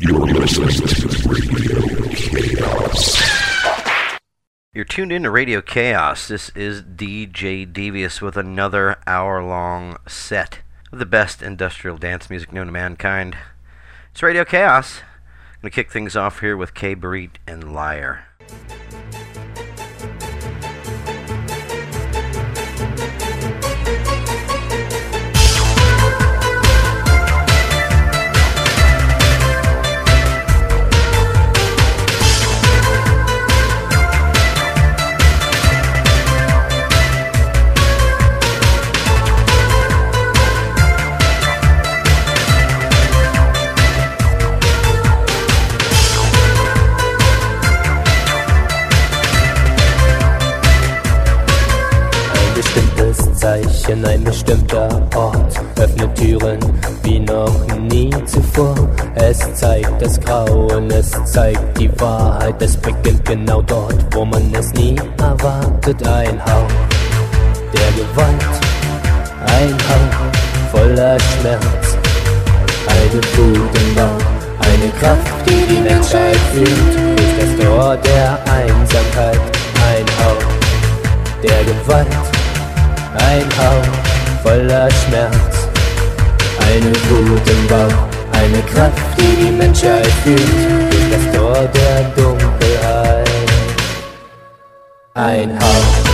You're tuned in to Radio Chaos. This is DJ Devious with another hour long set of the best industrial dance music known to mankind. It's Radio Chaos. I'm going to kick things off here with K. Barit and Liar. Zeichen, ein bestimmter Ort öffnet Türen wie noch nie zuvor. Es zeigt das Grauen, es zeigt die Wahrheit, es beginnt genau dort, wo man es nie erwartet. Ein Hauch der Gewalt, ein Hauch voller Schmerz, eine Wut eine Kraft, die die Menschheit fühlt, durch das Tor der Einsamkeit, ein Hauch der Gewalt ein Hauch voller Schmerz, eine Wut im Bauch, eine Kraft, die die Menschheit fühlt, durch das Tor der Dunkelheit. Ein Hauch.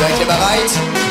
Seid ihr bereit?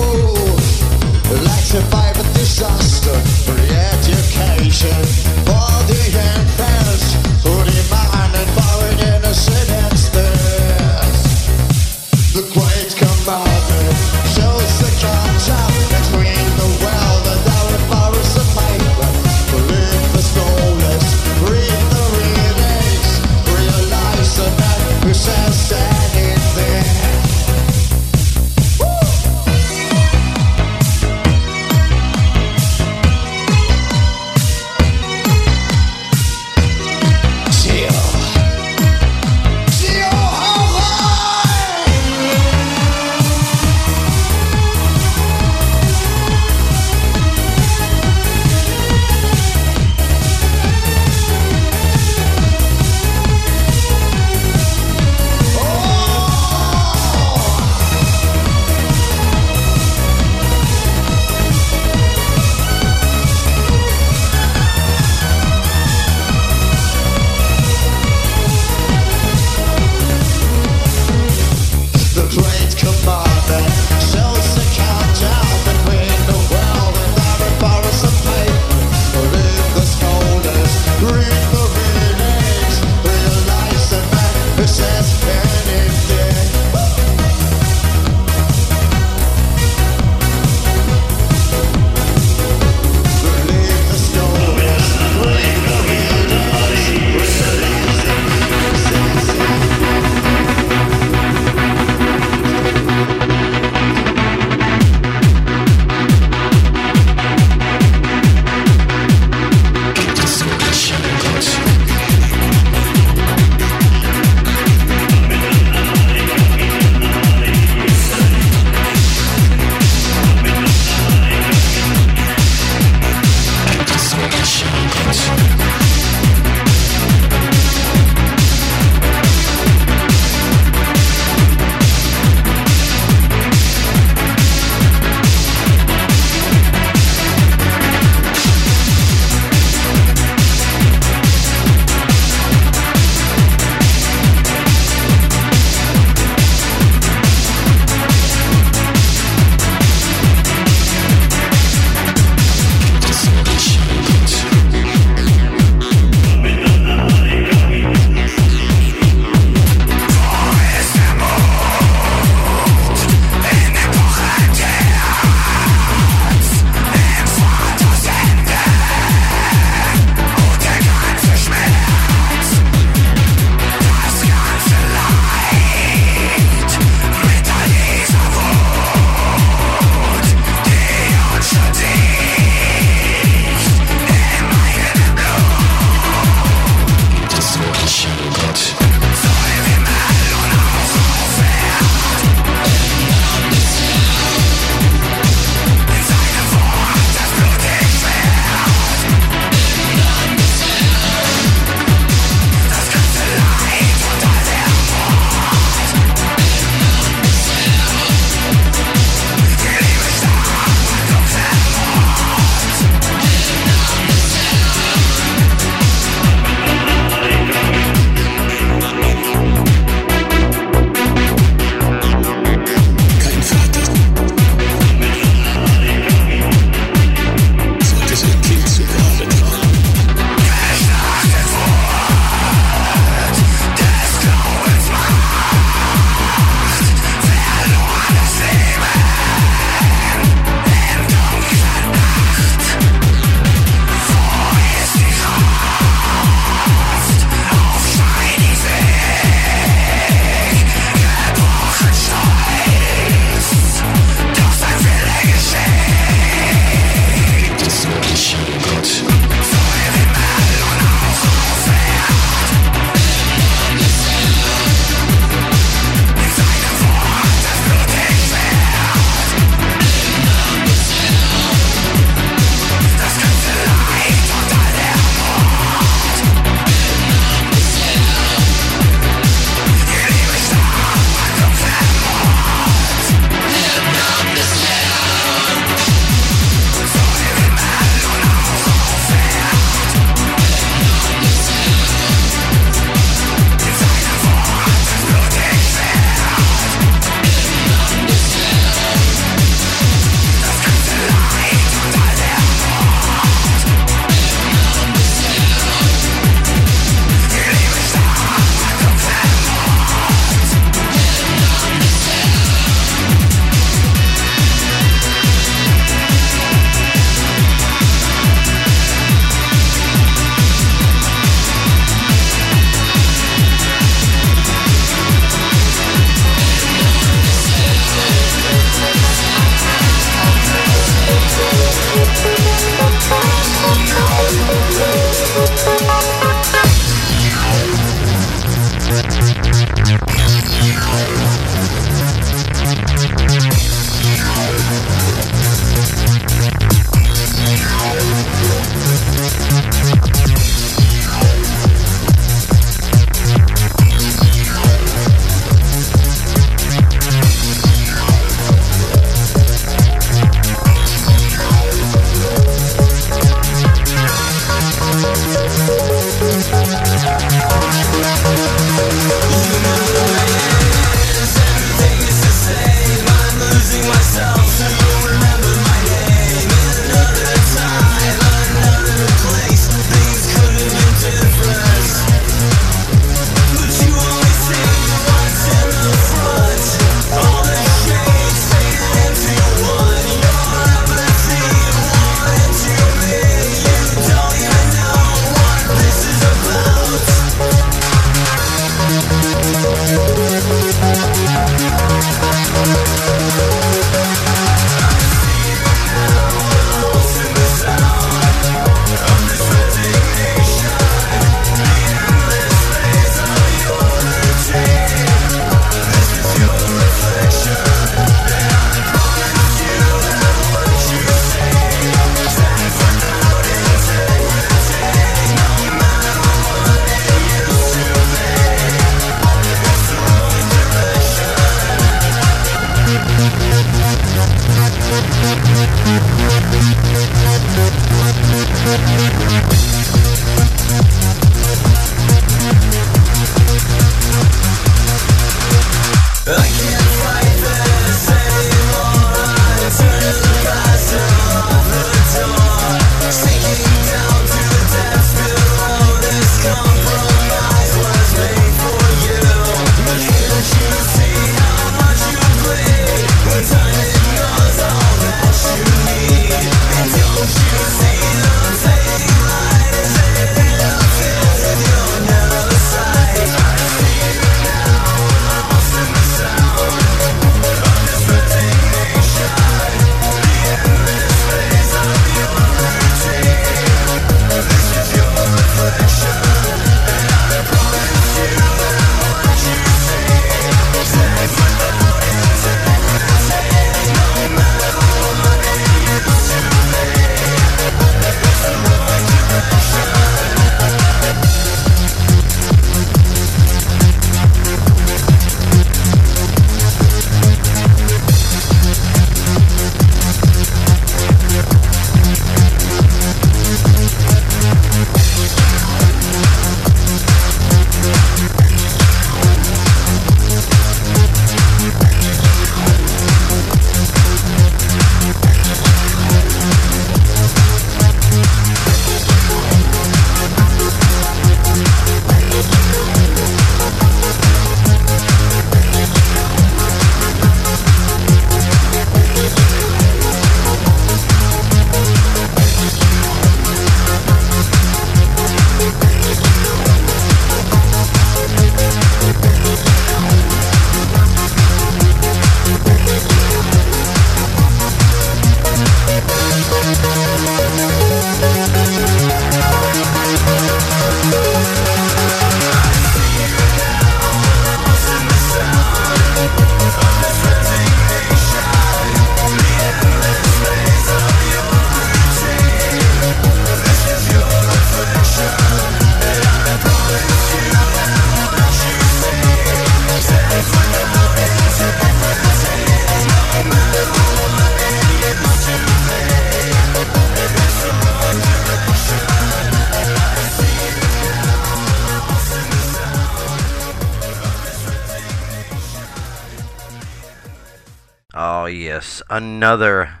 Yes, another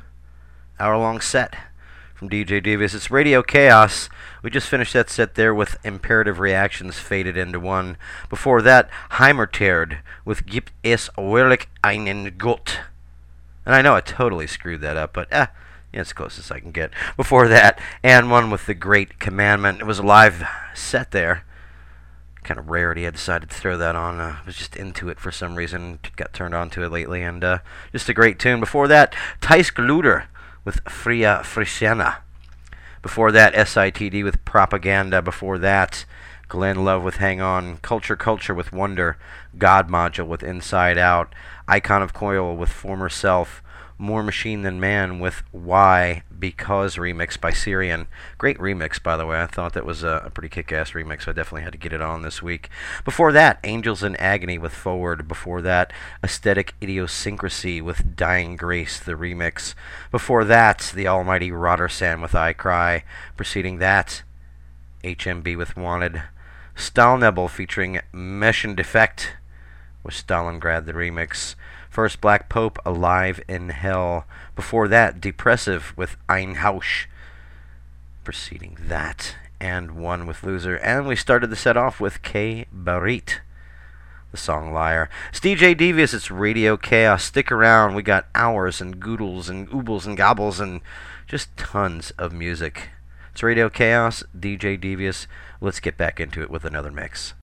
hour long set from DJ Devious. It's Radio Chaos. We just finished that set there with Imperative Reactions faded into one. Before that, Heimataerde with Gibt es wirklich einen Gott. And I know I totally screwed that up, but eh, yeah, it's close as I can get. Before that, And One with the Great Commandment. It was a live set there. Kind of rarity. I decided to throw that on. Uh, I was just into it for some reason. Got turned on to it lately, and uh, just a great tune. Before that, Tyske Ludder with Fria Frisiana. Before that, SITD with Propaganda. Before that, Glenn Love with Hang On. Culture Culture with Wonder. God Module with Inside Out. Icon of Coil with Former Self. More Machine Than Man with Why Because remix by Syrian. Great remix, by the way. I thought that was a, a pretty kick ass remix, so I definitely had to get it on this week. Before that, Angels in Agony with Forward. Before that, Aesthetic Idiosyncrasy with Dying Grace, the remix. Before that, The Almighty Rotterdam with I Cry. Preceding that, HMB with Wanted. Stahlnebel featuring Mesh and Defect with Stalingrad, the remix. First, Black Pope, Alive in Hell. Before that, Depressive with Einhausch. Preceding that, And One with Loser. And we started the set off with K. Barit, the song Liar. It's DJ Devious, it's Radio Chaos. Stick around, we got hours and goodles and oobles and gobbles and just tons of music. It's Radio Chaos, DJ Devious. Let's get back into it with another mix.